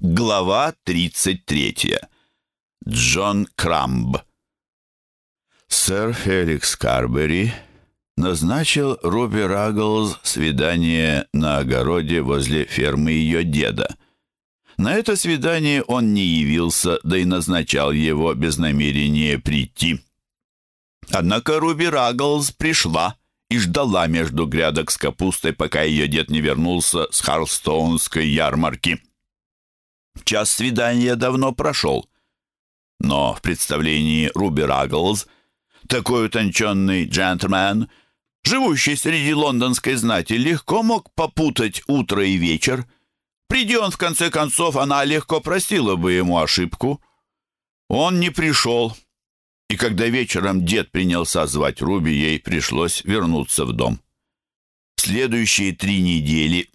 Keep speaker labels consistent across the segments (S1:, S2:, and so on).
S1: Глава 33. Джон Крамб. Сэр Феликс Карбери назначил Руби Рагглз свидание на огороде возле фермы ее деда. На это свидание он не явился, да и назначал его без намерения прийти. Однако Руби Рагглз пришла и ждала между грядок с капустой, пока ее дед не вернулся с Харлстоунской ярмарки. Час свидания давно прошел. Но в представлении Руби Рагглз такой утонченный джентльмен, живущий среди лондонской знати, легко мог попутать утро и вечер. Приди он, в конце концов, она легко простила бы ему ошибку. Он не пришел, и когда вечером дед принялся звать Руби, ей пришлось вернуться в дом. В следующие три недели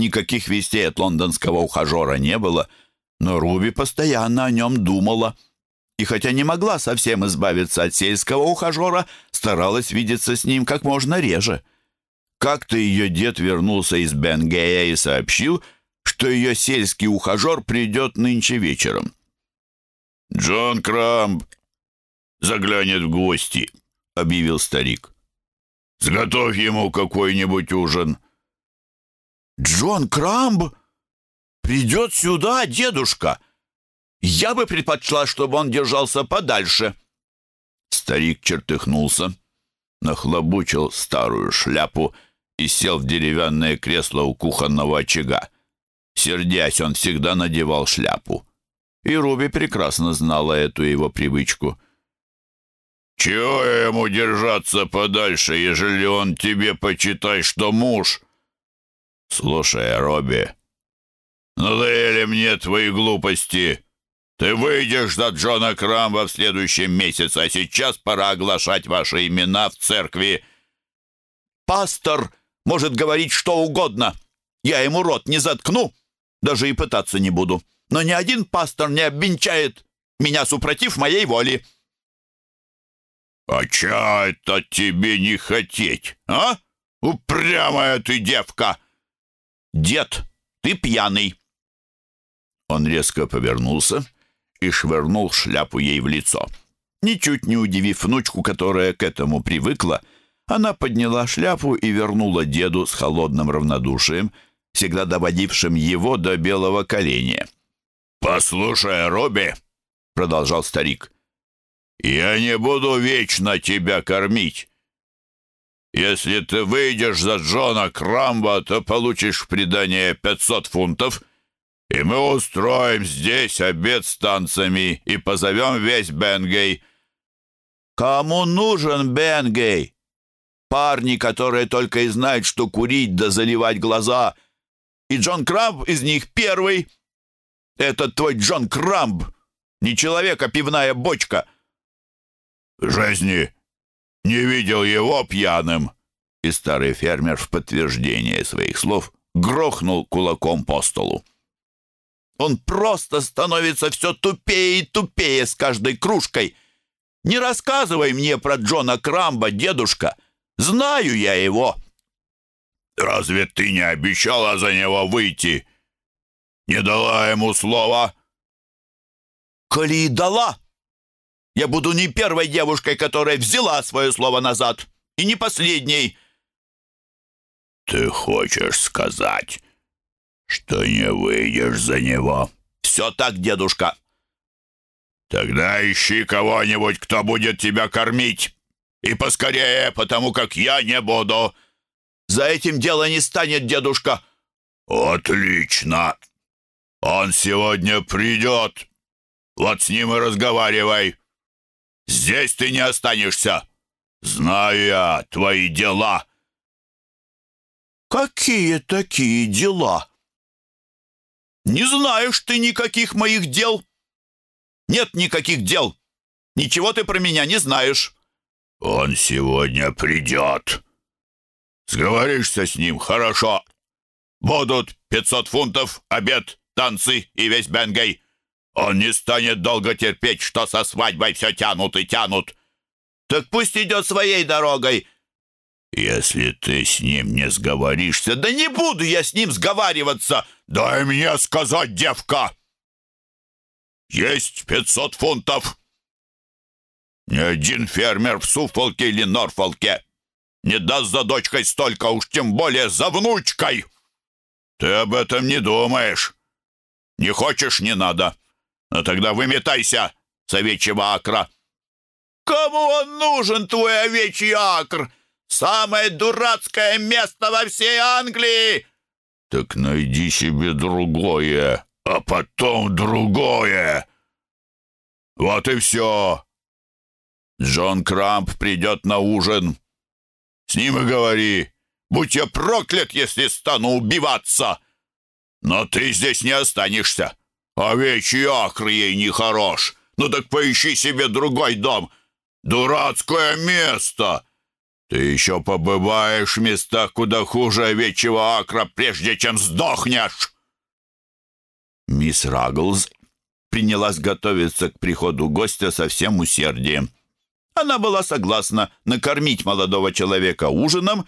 S1: никаких вестей от лондонского ухажера не было — но Руби постоянно о нем думала. И хотя не могла совсем избавиться от сельского ухажера, старалась видеться с ним как можно реже. Как-то ее дед вернулся из Бенгея и сообщил, что ее сельский ухажер придет нынче вечером.
S2: «Джон Крамб заглянет в гости», — объявил старик. «Сготовь ему какой-нибудь ужин».
S1: «Джон Крамб?» придет сюда, дедушка. Я бы предпочла, чтобы он держался подальше». Старик чертыхнулся, нахлобучил старую шляпу и сел в деревянное кресло у кухонного очага. Сердясь, он всегда надевал шляпу. И Руби прекрасно знала эту его привычку.
S2: «Чего ему держаться подальше, ежели он тебе, почитай, что муж?»
S1: «Слушай, Робби,
S2: «Надоели мне твои глупости. Ты выйдешь за Джона Крамба в следующем месяце, а сейчас пора оглашать ваши имена в церкви».
S1: «Пастор может говорить что угодно. Я ему рот не заткну, даже и пытаться не буду. Но ни один пастор не обвенчает меня супротив моей воли».
S2: «А ча это тебе не хотеть, а? Упрямая ты девка!»
S1: «Дед, ты пьяный!» Он резко повернулся и швырнул шляпу ей в лицо. Ничуть не удивив внучку, которая к этому привыкла, она подняла шляпу и вернула деду с холодным равнодушием, всегда доводившим его до белого коленя.
S2: «Послушай, Робби», — продолжал старик, — «я не буду вечно тебя кормить. Если ты выйдешь за Джона Крамба, то получишь в придание пятьсот фунтов, и мы устроим здесь обед с танцами и позовем весь Бенгей».
S1: «Кому нужен Бенгей? Парни, которые только и знают, что курить да заливать глаза. И Джон Крамб из них первый. Этот твой Джон Крамб, не человек, а пивная бочка».
S2: «В жизни не видел его пьяным».
S1: И старый фермер в подтверждение своих слов грохнул кулаком по столу. Он просто становится все тупее и тупее с каждой кружкой. Не рассказывай мне про Джона Крамба, дедушка. Знаю я его.
S2: Разве ты не обещала за него выйти? Не дала ему слова?
S1: Коли и дала, я буду не первой девушкой, которая взяла свое слово назад, и не последней.
S2: Ты хочешь сказать, что не выйдешь за него.
S1: Все так, дедушка.
S2: Тогда ищи кого-нибудь, кто будет тебя кормить. И поскорее, потому как я не буду.
S1: За этим дело не станет, дедушка.
S2: Отлично. Он сегодня придет. Вот с ним и разговаривай. Здесь ты не останешься. Знаю я твои дела.
S1: Какие такие дела? Не знаешь ты никаких моих дел. Нет никаких дел. Ничего ты про меня не знаешь.
S2: Он сегодня придет. Сговоришься с ним, хорошо. Будут пятьсот фунтов, обед, танцы и весь Бенгей. Он не станет долго терпеть, что со свадьбой все тянут и тянут.
S1: Так пусть идет своей дорогой.
S2: Если ты с ним не сговоришься...
S1: Да не буду я с ним сговариваться!
S2: «Дай мне сказать, девка! есть пятьсот фунтов. Ни один фермер в Суфолке или Норфолке не даст за дочкой столько, уж тем более за внучкой. Ты об этом не думаешь. Не хочешь — не надо. Но тогда выметайся с овечьего акра. Кому он нужен, твой овечий акр? Самое дурацкое место во всей Англии. Так найди себе другое, а потом другое. Вот и все. Джон Крамп придет на ужин. С ним и говори. Будь я проклят, если стану убиваться. Но ты здесь не останешься. Овечий акр ей не хорош. Ну так поищи себе другой дом. Дурацкое место. Ты еще побываешь в местах куда хуже овечьего акра, прежде чем сдохнешь. Мисс Рагглз принялась готовиться к приходу гостя со всем усердием. Она была согласна накормить молодого человека ужином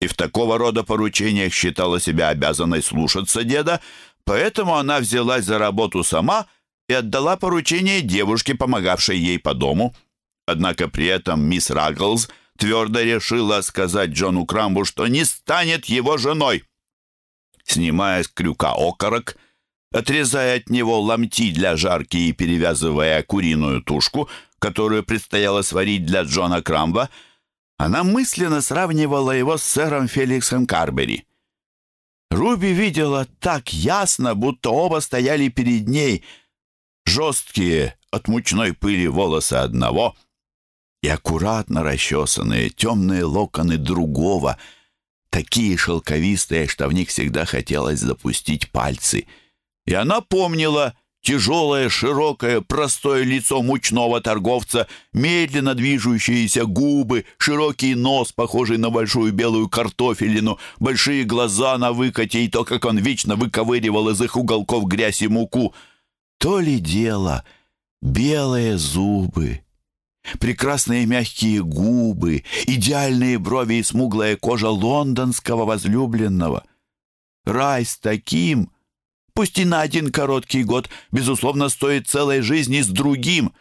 S2: и в такого рода поручениях считала себя обязанной слушаться деда, поэтому она взялась за работу сама и отдала поручение девушке, помогавшей ей по дому. Однако при этом мисс Рагглз твердо решила сказать Джону Крамбу, что не станет его женой. Снимая с крюка окорок, отрезая от него ломти для жарки и перевязывая куриную тушку, которую предстояло сварить для Джона Крамба, она мысленно сравнивала его с сэром Феликсом Карбери. Руби видела так ясно, будто оба стояли перед ней, жесткие от мучной пыли волосы одного и аккуратно расчесанные темные локоны другого, такие шелковистые, что в них всегда хотелось запустить пальцы. И она помнила — Тяжелое, широкое, простое лицо мучного торговца, медленно движущиеся губы, широкий нос, похожий на большую белую картофелину, большие глаза на выкате и то, как он вечно выковыривал из их уголков грязь и муку. То ли дело белые зубы, прекрасные мягкие губы, идеальные брови и смуглая кожа лондонского возлюбленного. Рай с таким — пусть и на один короткий год, безусловно, стоит целой жизни с другим.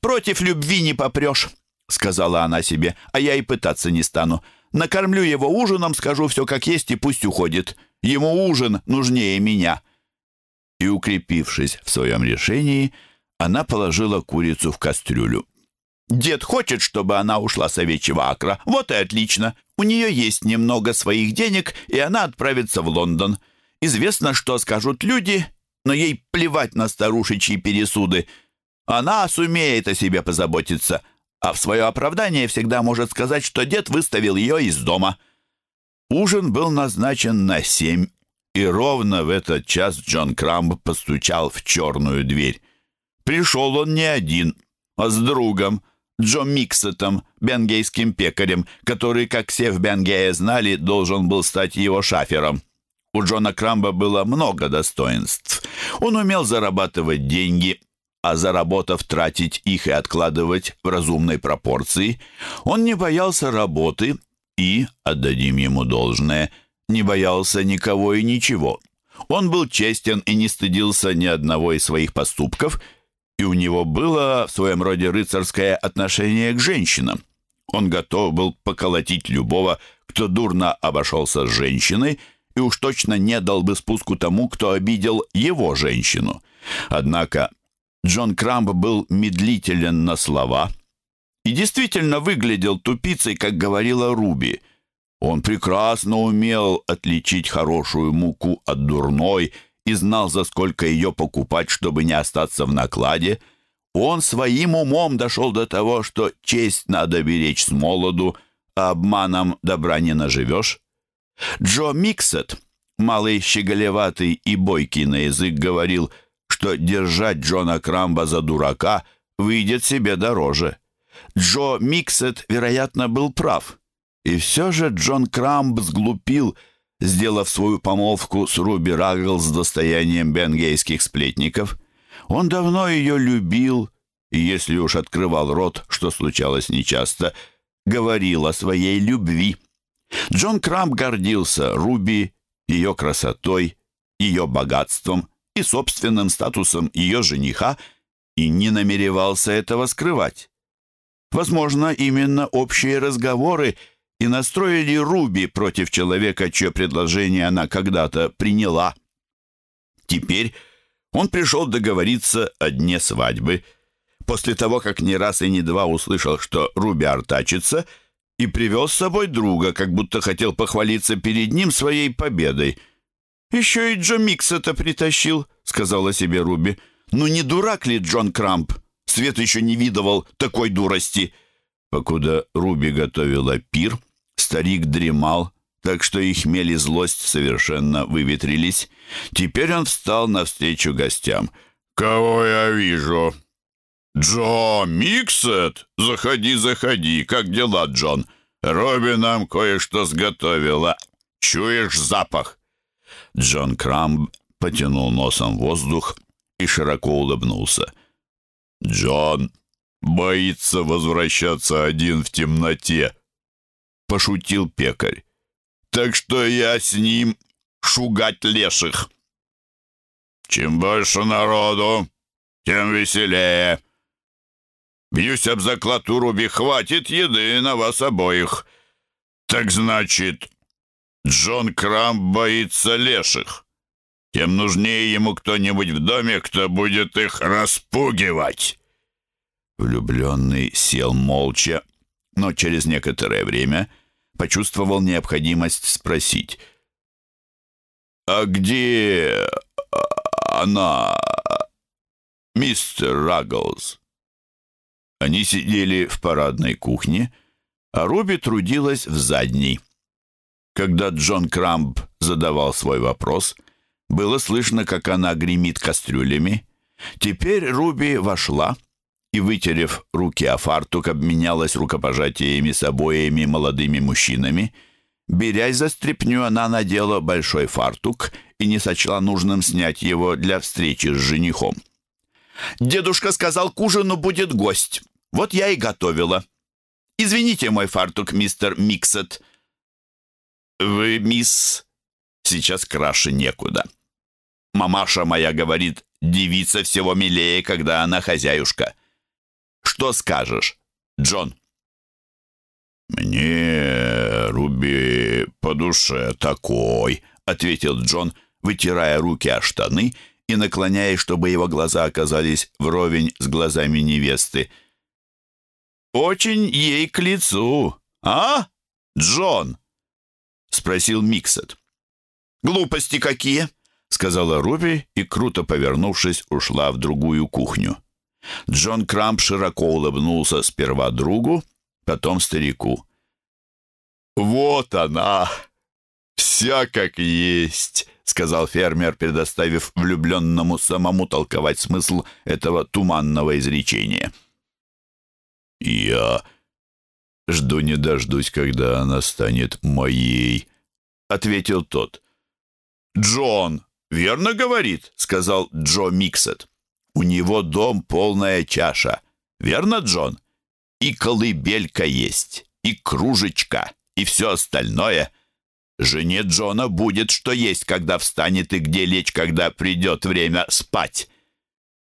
S2: Против любви не попрешь, — сказала она себе, — а я и пытаться не стану. Накормлю его ужином, скажу все как есть и пусть уходит. Ему ужин нужнее меня». И, укрепившись в своем решении, она положила курицу в кастрюлю. «Дед хочет, чтобы она ушла с овечьего акра. Вот и отлично. У нее есть немного своих денег, и она отправится в Лондон. Известно, что скажут люди, но ей плевать на старушечьи пересуды. Она сумеет о себе позаботиться, а в свое оправдание всегда может сказать, что дед выставил ее из дома. Ужин был назначен на семь, и ровно в этот час Джон Крамб постучал в черную дверь. Пришел он не один, а с другом, Джо Миксетом, бенгейским пекарем, который, как все в Бенгее знали, должен был стать его шафером. У Джона Крамба было много достоинств. Он умел зарабатывать деньги, а заработав тратить их и откладывать в разумной пропорции. Он не боялся работы и, отдадим ему должное, не боялся никого и ничего. Он был честен и не стыдился ни одного из своих поступков, и у него было в своем роде рыцарское отношение к женщинам. Он готов был поколотить любого, кто дурно обошелся с женщиной, и уж точно не дал бы спуску тому, кто обидел его женщину. Однако Джон Крамб был медлителен на слова и действительно выглядел тупицей, как говорила Руби. Он прекрасно умел отличить хорошую муку от дурной и знал, за сколько ее покупать, чтобы не остаться в накладе. Он своим умом дошел до того, что честь надо беречь с молоду, а обманом добра не наживешь. Джо Миксет, малый щеголеватый и бойкий на язык, говорил, что держать Джона Крамба за дурака выйдет себе дороже. Джо Миксет, вероятно, был прав. И все же Джон Крамб сглупил, сделав свою помолвку с Руби Раггл с достоянием бенгейских сплетников. Он давно ее любил, и если уж открывал рот, что случалось нечасто, говорил о своей любви. Джон Крамп гордился Руби, ее красотой, ее богатством и собственным статусом ее жениха
S1: и не намеревался этого скрывать. Возможно, именно общие разговоры и настроили Руби против человека, чье предложение она когда-то приняла. Теперь он пришел договориться о дне свадьбы, после того, как не раз и не два услышал, что Руби артачится, и привел с собой друга, как будто хотел похвалиться перед ним своей победой. «Еще и Джо Микс это притащил», — сказала себе Руби. «Ну не дурак ли Джон Крамп? Свет еще не видывал такой дурости». Покуда Руби готовила пир, старик дремал, так что и хмель и злость совершенно выветрились. Теперь он встал навстречу гостям.
S2: «Кого я вижу?» «Джо Миксет? Заходи, заходи. Как дела, Джон? Робби нам кое-что сготовила. Чуешь запах?»
S1: Джон Крамб потянул носом воздух и широко улыбнулся.
S2: «Джон боится возвращаться один в темноте», — пошутил пекарь. «Так что я с ним шугать леших». «Чем больше народу, тем веселее», Бьюсь об заклад Руби, хватит еды на вас обоих. Так значит, Джон Крамп боится леших. Тем нужнее ему кто-нибудь в доме, кто будет их распугивать.
S1: Влюбленный сел молча, но через некоторое время почувствовал необходимость спросить. «А где она, мистер Рагглз?» Они сидели в парадной кухне, а Руби трудилась в задней. Когда Джон Крамп задавал свой вопрос, было слышно, как она гремит кастрюлями. Теперь Руби вошла и, вытерев руки о фартук, обменялась рукопожатиями с обоими молодыми мужчинами. Берясь за стряпню, она надела большой фартук и не сочла нужным снять его для встречи с женихом. Дедушка сказал, к ужину будет гость. Вот я и готовила. Извините мой фартук, мистер Миксет. Вы, мисс, сейчас краше некуда. Мамаша моя говорит, девица всего милее, когда она хозяюшка. Что скажешь, Джон?
S2: «Мне, Руби, по душе такой», — ответил Джон, вытирая руки о штаны и наклоняясь, чтобы его глаза оказались вровень с глазами невесты.
S1: «Очень ей к лицу, а, Джон?» — спросил Миксет. «Глупости какие!» — сказала Руби и, круто повернувшись, ушла в другую кухню. Джон Крамп широко улыбнулся сперва другу, потом старику.
S2: «Вот она! Вся как есть!» — сказал фермер, предоставив влюбленному самому толковать смысл этого туманного изречения.
S1: «Я жду не дождусь, когда она станет моей», — ответил тот.
S2: «Джон, верно говорит», — сказал Джо Миксет.
S1: «У него дом полная чаша. Верно, Джон? И колыбелька есть, и кружечка, и все остальное. Жене Джона будет что есть, когда встанет, и где лечь, когда придет время спать».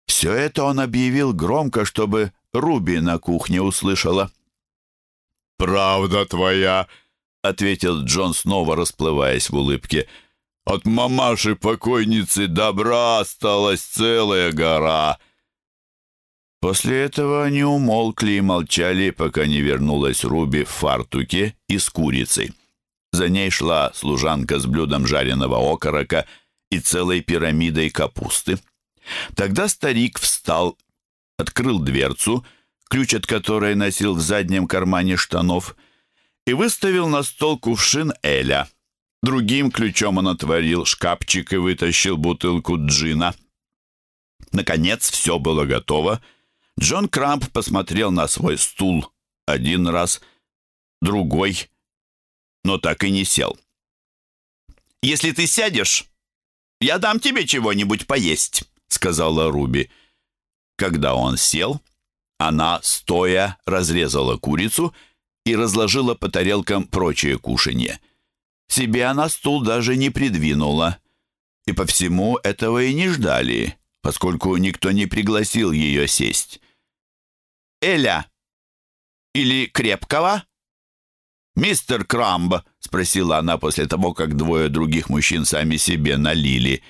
S1: Все это он объявил громко, чтобы Руби на кухне услышала.
S2: «Правда твоя», — ответил Джон, снова расплываясь в улыбке. «От мамаши-покойницы добра осталась целая гора».
S1: После этого они умолкли и молчали, пока не вернулась Руби в фартуке и с курицей. За ней шла служанка с блюдом жареного окорока и целой пирамидой капусты. Тогда старик встал открыл дверцу, ключ от которой носил в заднем кармане штанов, и выставил на стол кувшин Эля. Другим ключом он отворил шкафчик и вытащил бутылку джина. Наконец все было готово. Джон Крамп посмотрел на свой стул один раз, другой, но так и не сел. «Если ты сядешь, я дам тебе чего-нибудь поесть», — сказала Руби. Когда он сел, она, стоя, разрезала курицу и разложила по тарелкам прочее кушанье. Себе она стул даже не придвинула. И по всему этого и не ждали. поскольку никто не пригласил ее сесть. «Эля! Или Крепкого?» «Мистер Крамб?» — спросила она после того, как двое других мужчин сами себе налили.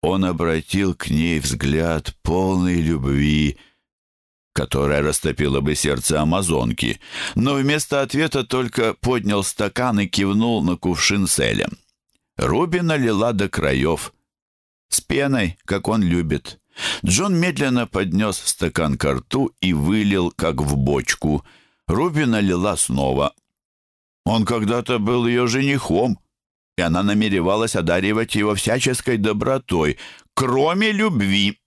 S1: Он обратил к ней взгляд полной любви, которая растопила бы сердце амазонки, но вместо ответа только поднял стакан и кивнул на кувшин с Элем. Руби налила до краев, с пеной, как он любит. Джон медленно поднес стакан к рту и вылил, как в бочку. Руби налила снова. Он когда-то был ее женихом, и она намеревалась одаривать его всяческой добротой, кроме любви.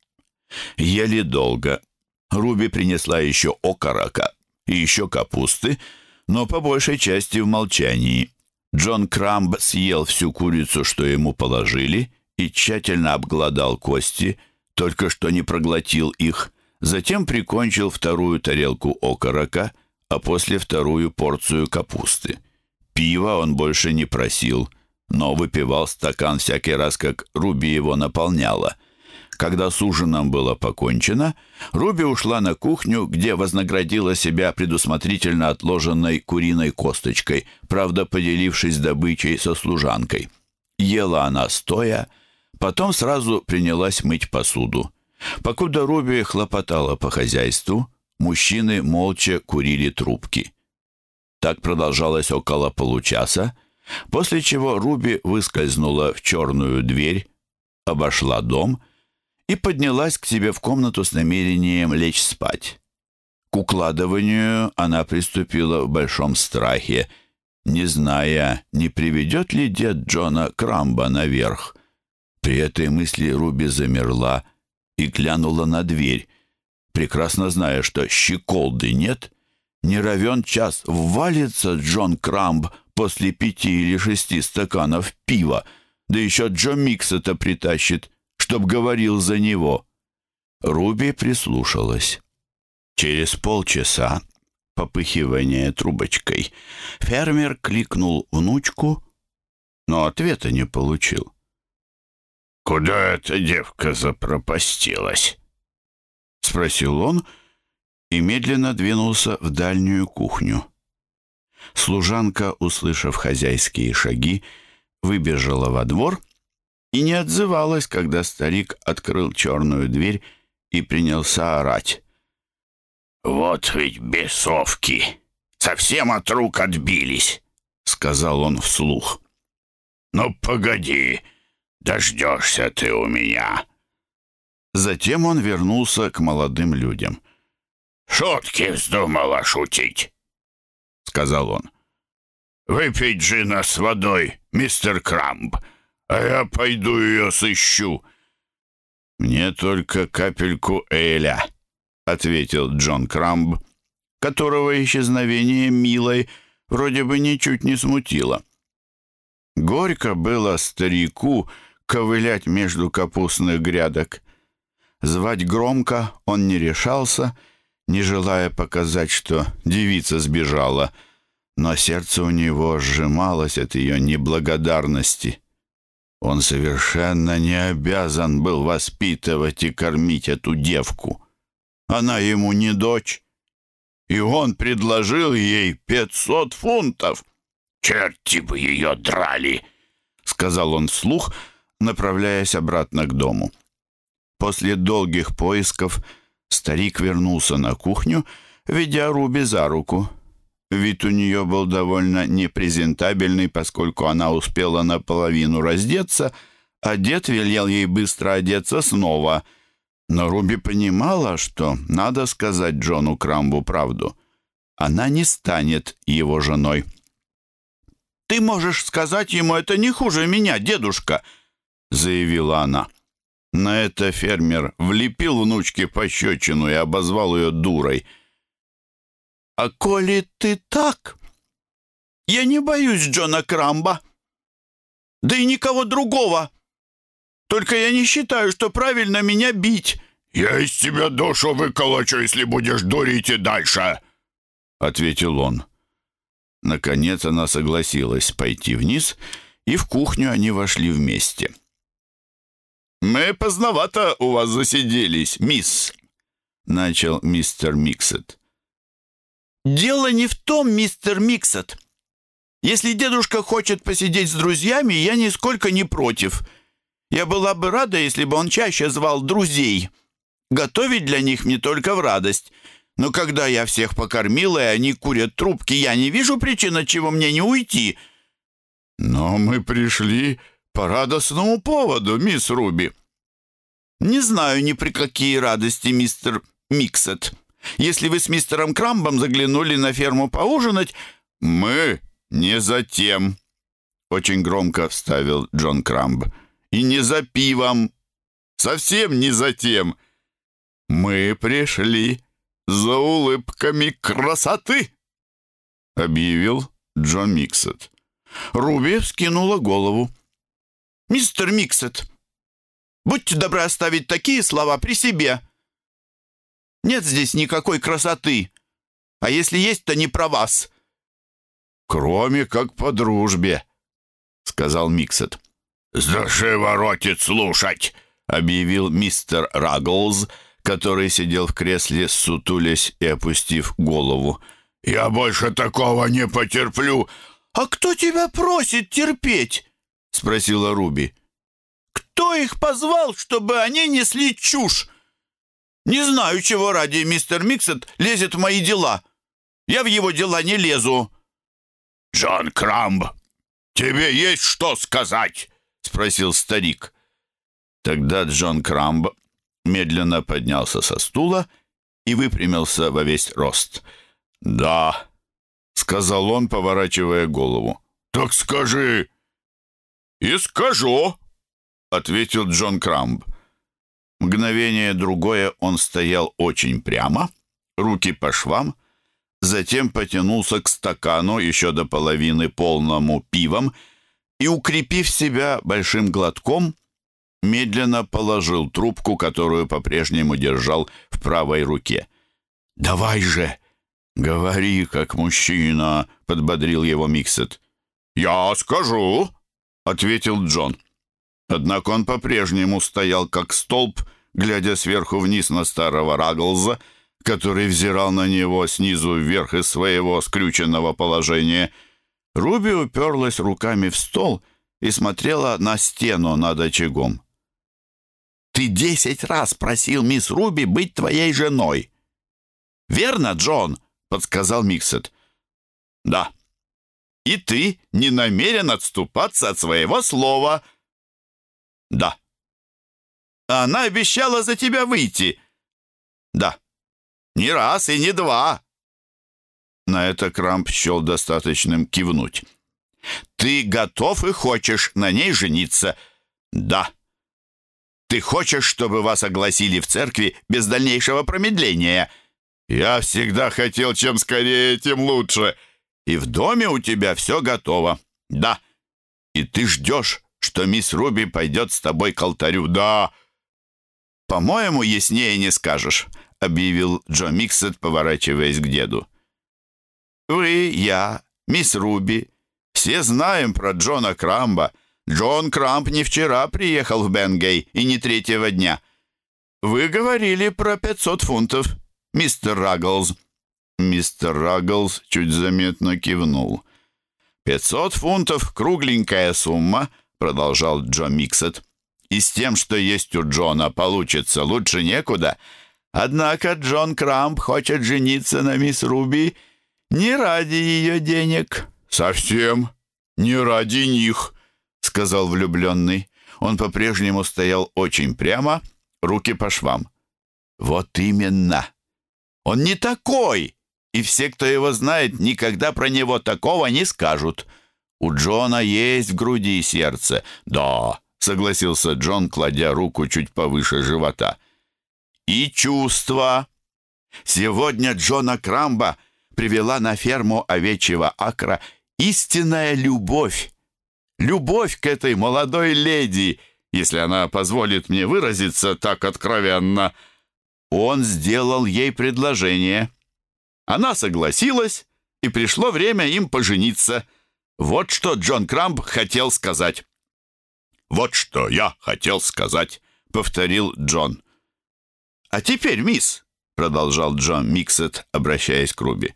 S1: Ели долго. Руби принесла еще окорока и еще капусты, но по большей части в молчании. Джон Крамб съел всю курицу, что ему положили, и тщательно обглодал кости, только что не проглотил их, затем прикончил вторую тарелку окорока, а после вторую порцию капусты. Пива он больше не просил, но выпивал стакан всякий раз, как Руби его наполняла. Когда с ужином было покончено, Руби ушла на кухню, где вознаградила себя предусмотрительно отложенной куриной косточкой, правда, поделившись добычей со служанкой. Ела она стоя, потом сразу принялась мыть посуду. Покуда Руби хлопотала по хозяйству, мужчины молча курили трубки. Так продолжалось около получаса, после чего Руби выскользнула в черную дверь, обошла дом и поднялась к себе в комнату с намерением лечь спать. К укладыванию она приступила в большом страхе, не зная, не приведет ли дед Джона Крамба наверх. При этой мысли Руби замерла и глянула на дверь, прекрасно зная, что щеколды нет, не равен час ввалится Джон Крамб после пяти или шести стаканов пива, да еще Джо Микса-то притащит, чтоб говорил за него. Руби прислушалась. Через полчаса, попыхивание трубочкой, фермер кликнул внучку, но ответа не получил.
S2: «Куда эта девка запропастилась?»
S1: — спросил он и медленно двинулся в дальнюю кухню. Служанка, услышав хозяйские шаги, выбежала во двор и не отзывалась, когда старик открыл черную дверь и принялся орать.
S2: «Вот ведь бесовки! Совсем от рук отбились!» — сказал он вслух. «Ну, погоди!» Дождешься ты у меня!»
S1: Затем он вернулся к молодым людям.
S2: «Шутки вздумала шутить», — сказал он. «Выпить джина с водой, мистер Крамб, а я пойду ее сыщу».
S1: «Мне только капельку Эля», — ответил Джон Крамб, которого исчезновение милой вроде бы ничуть не смутило. Горько было старику, — ковылять между капустных грядок. Звать громко он не решался, не желая показать, что девица сбежала, но сердце у него сжималось от ее неблагодарности. Он совершенно не обязан был воспитывать и кормить эту девку. Она ему не дочь, и он предложил ей пятьсот фунтов.
S2: «Черти бы ее драли!» — сказал он вслух — направляясь обратно к дому. После долгих поисков старик вернулся на кухню, ведя Руби за руку. Вид у нее был довольно непрезентабельный, поскольку она успела наполовину раздеться, а дед велел ей быстро одеться снова. Но Руби понимала, что надо сказать Джону Крамбу правду. Она не станет его женой. «Ты можешь сказать ему это не хуже меня, дедушка», — заявила она. На это фермер влепил внучке пощечину и обозвал ее дурой. «А коли ты так, я не боюсь Джона Крамба, да и никого другого. Только я не считаю, что правильно меня бить». «Я из тебя душу выколочу, если будешь дурить и дальше», — ответил он.
S1: Наконец она согласилась пойти вниз, и в кухню они вошли вместе. «Мы поздновато у вас засиделись, мисс», — начал мистер Миксет.
S3: «Дело не в том, мистер Миксет. Если дедушка хочет посидеть с друзьями, я нисколько не против. Я была бы рада, если бы он чаще звал друзей. Готовить для них мне только в радость. Но когда я всех покормила, и они курят трубки, я не вижу причин, чего мне не уйти».
S1: «Но мы пришли по радостному поводу, мисс Руби».
S3: «Не знаю ни при какие радости, мистер Миксет. Если вы с мистером Крамбом заглянули на ферму поужинать...»
S1: «Мы не за тем», — очень громко вставил Джон Крамб. «И не за пивом. Совсем не за тем. Мы пришли за улыбками красоты», — объявил Джон Миксет.
S3: Руби вскинула голову. «Мистер Миксет, будьте добры оставить такие слова при себе. Нет здесь никакой красоты, а если есть, то не про вас».
S1: «Кроме как по дружбе», — сказал Миксет.
S2: «Сдаши воротит слушать», — объявил мистер Рагглз, который сидел в кресле, сутулясь и опустив голову. «Я больше такого не потерплю.
S3: «А кто тебя просит терпеть?» — спросила Руби. «Кто их позвал, чтобы они несли чушь? Не знаю, чего ради мистер Миксет лезет в мои дела. Я в его дела не лезу».
S2: «Джон Крамб, тебе есть что сказать?» — спросил старик.
S1: Тогда Джон Крамб медленно поднялся со стула и выпрямился во весь рост. «Да», — сказал он, поворачивая голову.
S2: «Так скажи!» «И скажу!» — ответил Джон Крамб.
S1: Мгновение другое он стоял очень прямо, руки по швам, затем потянулся к стакану, еще до половины полному пивом, и, укрепив себя большим глотком, медленно положил трубку, которую по-прежнему держал в правой руке. «Давай же!» «Говори, как мужчина», — подбодрил его Миксет.
S2: «Я скажу», — ответил Джон.
S1: Однако он по-прежнему стоял как столб, глядя сверху вниз на старого Рагглза, который взирал на него снизу вверх из своего скрюченного положения. Руби уперлась руками в стол и смотрела на стену над очагом. «Ты десять раз просил мисс Руби быть твоей женой!» «Верно, Джон?» — подсказал Миксет. «Да. И ты не намерен отступаться от своего слова?» «Да». «Она обещала за тебя выйти?» «Да». «Не раз и не два». На это Крамп счел достаточным кивнуть. «Ты готов и хочешь на ней жениться?» «Да». «Ты хочешь, чтобы вас огласили в церкви без дальнейшего промедления?» Я всегда хотел, чем скорее, тем лучше. И в доме у тебя все готово. Да. И ты ждешь, что мисс Руби пойдет с тобой к алтарю. Да. По-моему, яснее не скажешь, объявил Джо Миксет, поворачиваясь к деду. Вы, я, мисс Руби, все знаем про Джона Крамба. Джон Крамп не вчера приехал в Бенгей и не третьего дня. Вы говорили про пятьсот фунтов мистер Рагглз». Мистер Рагглз чуть заметно кивнул. «Пятьсот фунтов — кругленькая сумма», — продолжал Джо Миксет. «И с тем, что есть у Джона, получится лучше некуда. Однако Джон Крамп хочет жениться на мисс Руби не ради ее денег».
S2: «Совсем не ради них», — сказал влюбленный.
S1: Он по-прежнему стоял очень прямо, руки по швам. «Вот именно!» Он не такой, и все, кто его знает, никогда про него такого не скажут. У Джона есть в груди сердце. Да, согласился Джон, кладя руку чуть повыше живота. И чувства. Сегодня Джона Крамба привела на ферму овечьего акра истинная любовь. Любовь к этой молодой леди, если она позволит мне выразиться так откровенно — он сделал ей предложение. Она согласилась, и пришло время им пожениться. Вот что Джон Крамп хотел сказать.
S2: «Вот что я хотел сказать»,
S1: повторил Джон. «А теперь, мисс», — продолжал Джон Миксет, обращаясь к Руби,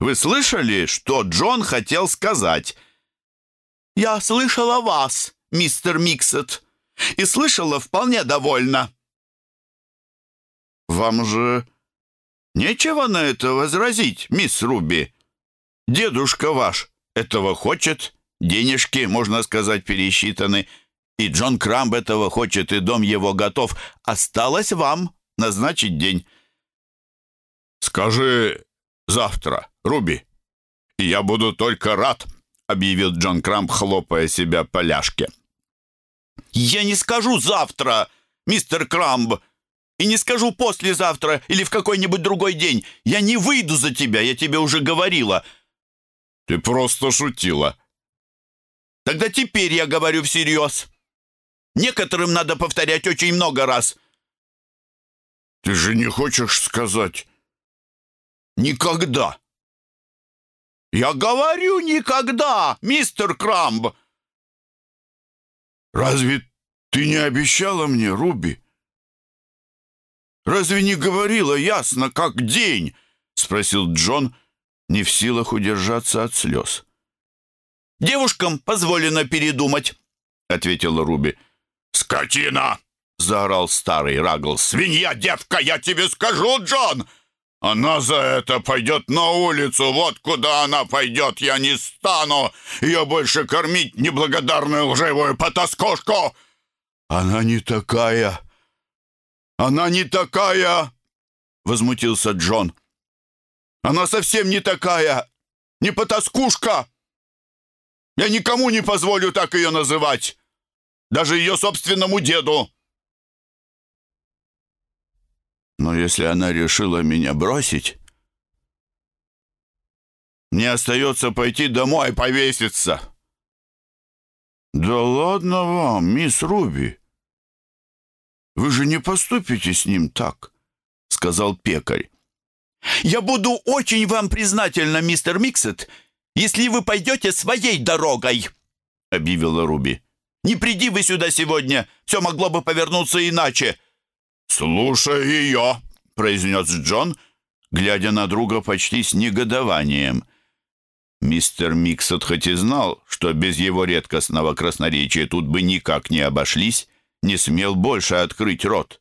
S1: «вы слышали, что Джон хотел сказать?» «Я слышала вас, мистер Миксет, и слышала вполне довольно». «Вам же нечего на это возразить, мисс Руби. Дедушка ваш этого хочет, денежки, можно сказать, пересчитаны, и Джон Крамб этого хочет, и дом его готов. Осталось вам назначить день».
S2: «Скажи завтра, Руби, и я буду только рад», объявил Джон Крамб, хлопая себя по ляжке.
S3: «Я не скажу завтра, мистер Крамб, и не скажу послезавтра или в какой-нибудь другой день. Я не выйду за тебя, я тебе уже говорила».
S2: «Ты просто шутила».
S3: «Тогда теперь я говорю всерьез. Некоторым надо повторять очень много раз».
S2: «Ты же не хочешь сказать?»
S3: «Никогда». «Я говорю никогда, мистер Крамб!»
S2: «Разве ты не обещала мне, Руби?»
S3: «Разве не говорила ясно, как день?» — спросил Джон, не в силах удержаться от слез. «Девушкам позволено передумать», — ответила Руби.
S2: «Скотина!» — заорал старый Рагл. «Свинья, девка, я тебе скажу, Джон! Она за это пойдет на улицу. Вот куда она пойдет. Я не стану ее больше кормить, неблагодарную лживую потаскушку.
S3: Она не такая. Она не такая, возмутился Джон. Она совсем не такая. Не потаскушка. Я никому не позволю так ее называть. Даже ее собственному деду. Но если она решила меня бросить, мне остается пойти домой и повеситься. Да ладно вам, мисс Руби. Вы же не поступите с ним так, сказал пекарь. Я буду очень вам признательна, мистер Миксет, если вы пойдете своей дорогой, объявила Руби. Не приди вы сюда сегодня, все могло бы повернуться иначе.
S2: «Слушай ее!» — произнес Джон, глядя на друга почти с негодованием.
S1: Мистер Миксот хоть и знал, что без его редкостного красноречия тут бы никак не обошлись, не смел больше открыть рот.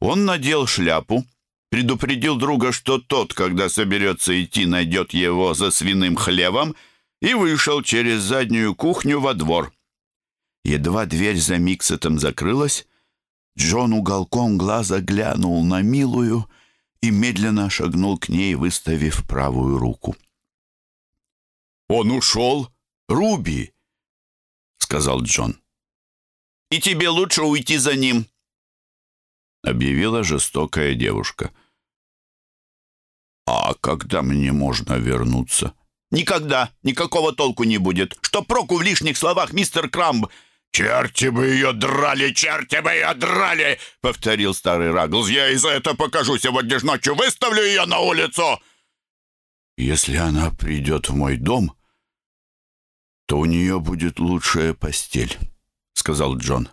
S1: Он надел шляпу, предупредил друга, что тот, когда соберется идти, найдет его за свиным хлевом, и вышел через заднюю кухню во двор. Едва дверь за Миксотом закрылась, Джон уголком глаза глянул на милую и медленно шагнул к ней, выставив правую руку.
S2: «Он ушел, Руби!» — сказал Джон.
S3: «И тебе лучше уйти за ним», — объявила жестокая девушка.
S1: «А когда мне можно вернуться?»
S3: «Никогда! Никакого толку не будет! Что проку в лишних словах, мистер Крамб?
S2: «Черти бы ее драли, черти бы ее драли!» — повторил старый Рагглз. «Я и за это покажу сегодня ж ночью. Выставлю ее на улицу!»
S1: «Если она придет в мой дом, то у нее будет лучшая постель», — сказал Джон.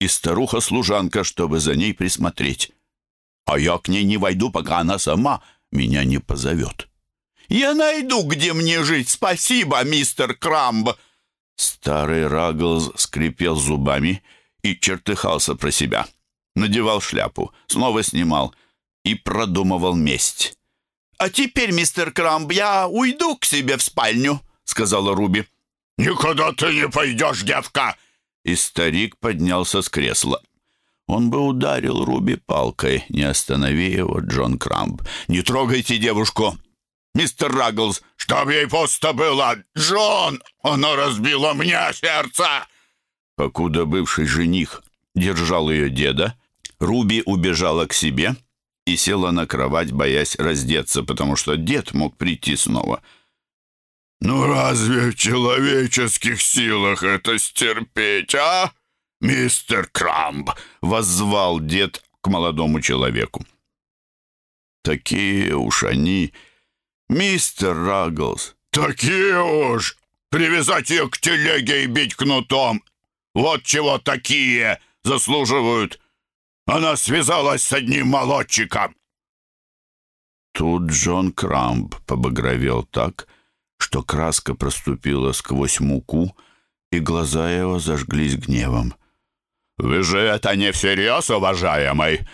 S1: «И старуха-служанка, чтобы за ней присмотреть. А я к ней не войду, пока она сама меня не позовет».
S3: «Я найду, где мне жить. Спасибо, мистер Крамб!»
S1: Старый Рагглз скрипел зубами и чертыхался про себя. Надевал шляпу, снова снимал и продумывал месть.
S3: «А теперь, мистер Крамб, я уйду к себе в спальню», — сказала Руби.
S2: «Никуда ты не пойдешь, девка!»
S1: И старик поднялся с кресла. Он бы ударил Руби палкой, не останови его Джон Крамб.
S3: «Не трогайте девушку! Мистер Рагглз,
S2: чтоб ей пусто было! Джон! Она разбила мне сердце!»
S1: Покуда бывший жених держал ее деда, Руби убежала к себе и села на кровать, боясь раздеться, потому что дед мог прийти снова.
S2: «Ну разве в человеческих силах это стерпеть, а, мистер Крамб?» — воззвал дед к молодому человеку.
S1: «Такие уж они «Мистер Рагглз!»
S2: «Такие уж! Привязать ее к телеге и бить кнутом! Вот чего такие заслуживают! Она связалась с одним молодчиком!»
S1: Тут Джон Крамб побагровел так, что краска проступила сквозь муку, и глаза его зажглись гневом.
S2: «Вы же это не всерьез, уважаемый?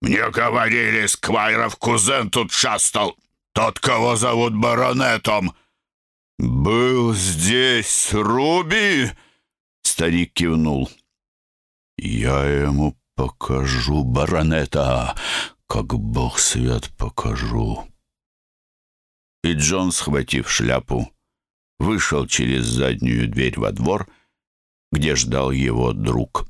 S2: Мне говорили, Сквайров кузен тут шастал, тот, кого зовут баронетом».
S1: «Был здесь Руби?» Старик кивнул. «Я ему покажу баронета, как бог свят покажу». И Джон, схватив шляпу, вышел через заднюю дверь во двор, где ждал его друг.